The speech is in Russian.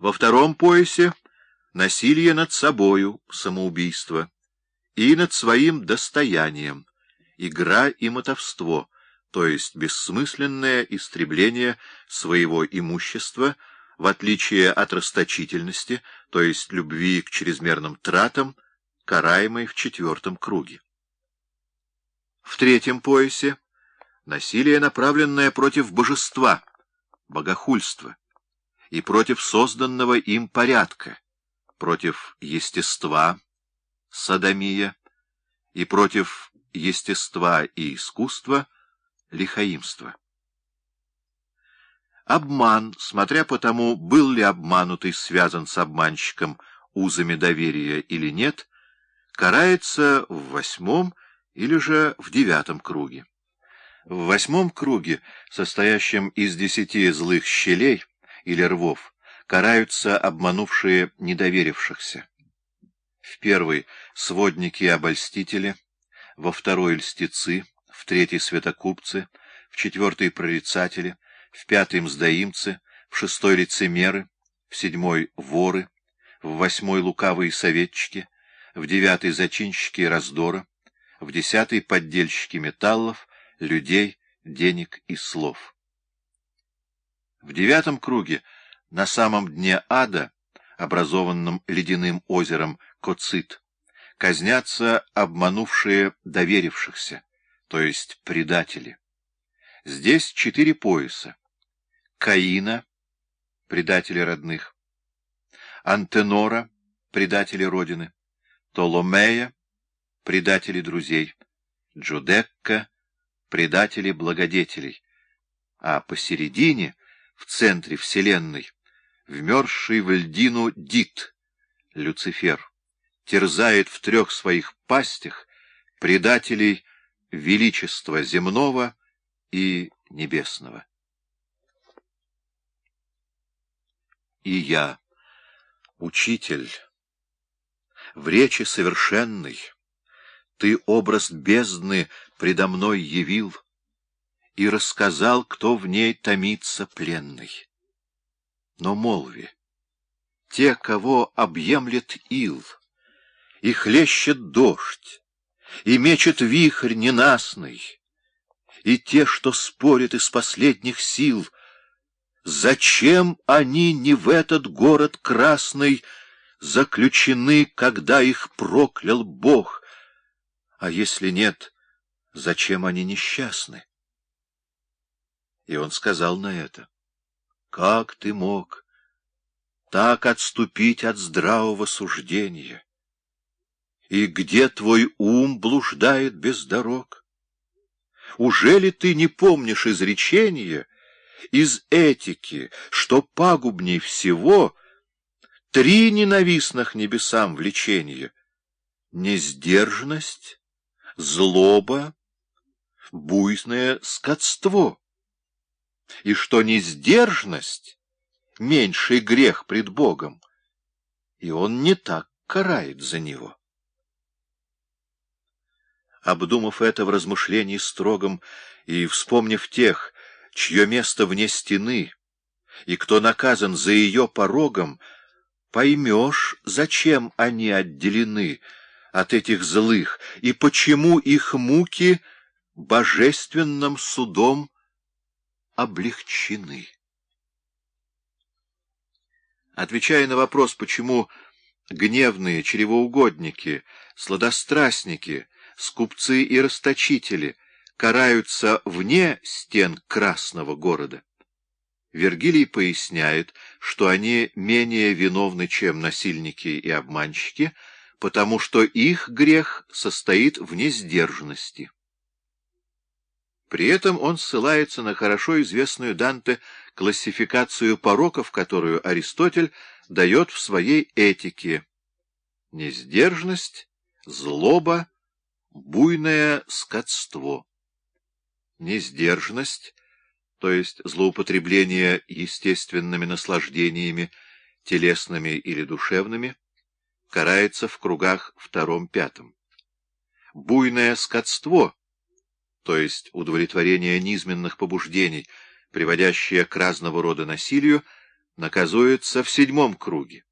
Во втором поясе — насилие над собою, самоубийство, и над своим достоянием, игра и мотовство, то есть бессмысленное истребление своего имущества, в отличие от расточительности, то есть любви к чрезмерным тратам, караемой в четвертом круге. В третьем поясе — насилие, направленное против божества, богохульства, и против созданного им порядка, против естества, садомия, и против естества и искусства, лихаимства. Обман, смотря по тому, был ли обманутый связан с обманщиком узами доверия или нет, карается в восьмом или же в девятом круге. В восьмом круге, состоящем из десяти злых щелей или рвов, караются обманувшие недоверившихся. В первый — сводники и обольстители, во второй — льстецы, в третий — святокупцы, в четвертый — прорицатели, в пятый — мздоимцы, в шестой — лицемеры, в седьмой — воры, в восьмой — лукавые советчики, в девятый — зачинщики раздора, в десятый — поддельщики металлов, людей, денег и слов. В девятом круге, на самом дне ада, образованном ледяным озером Коцит, казнятся обманувшие доверившихся, то есть предатели. Здесь четыре пояса. Каина, предатели родных, Антенора, предатели родины, Толомея, предатели друзей, Джудекка, предатели благодетелей, а посередине, в центре Вселенной, вмерзший в льдину Дит, Люцифер, терзает в трех своих пастях предателей величества земного и небесного. И я, учитель, в речи совершенной, ты образ бездны предо мной явил и рассказал, кто в ней томится пленный. Но молви, те, кого объемлет ил, и хлещет дождь, и мечет вихрь ненастный, и те, что спорят из последних сил, зачем они не в этот город красный заключены, когда их проклял Бог? А если нет, зачем они несчастны? И он сказал на это, «Как ты мог так отступить от здравого суждения? И где твой ум блуждает без дорог? Ужели ты не помнишь изречения из этики, что пагубней всего — Три ненавистных небесам влечения — несдержанность, злоба, буйное скотство. И что несдержанность — меньший грех пред Богом, и он не так карает за него. Обдумав это в размышлении строгом и вспомнив тех, чье место вне стены, и кто наказан за ее порогом, поймешь, зачем они отделены от этих злых, и почему их муки божественным судом облегчены. Отвечая на вопрос, почему гневные чревоугодники, сладострастники, скупцы и расточители караются вне стен красного города, Вергилий поясняет, что они менее виновны, чем насильники и обманщики, потому что их грех состоит в несдержанности. При этом он ссылается на хорошо известную Данте классификацию пороков, которую Аристотель дает в своей этике. Несдержанность, злоба, буйное скотство. Несдержанность то есть злоупотребление естественными наслаждениями, телесными или душевными, карается в кругах втором-пятом. Буйное скотство, то есть удовлетворение низменных побуждений, приводящее к разного рода насилию, наказуется в седьмом круге.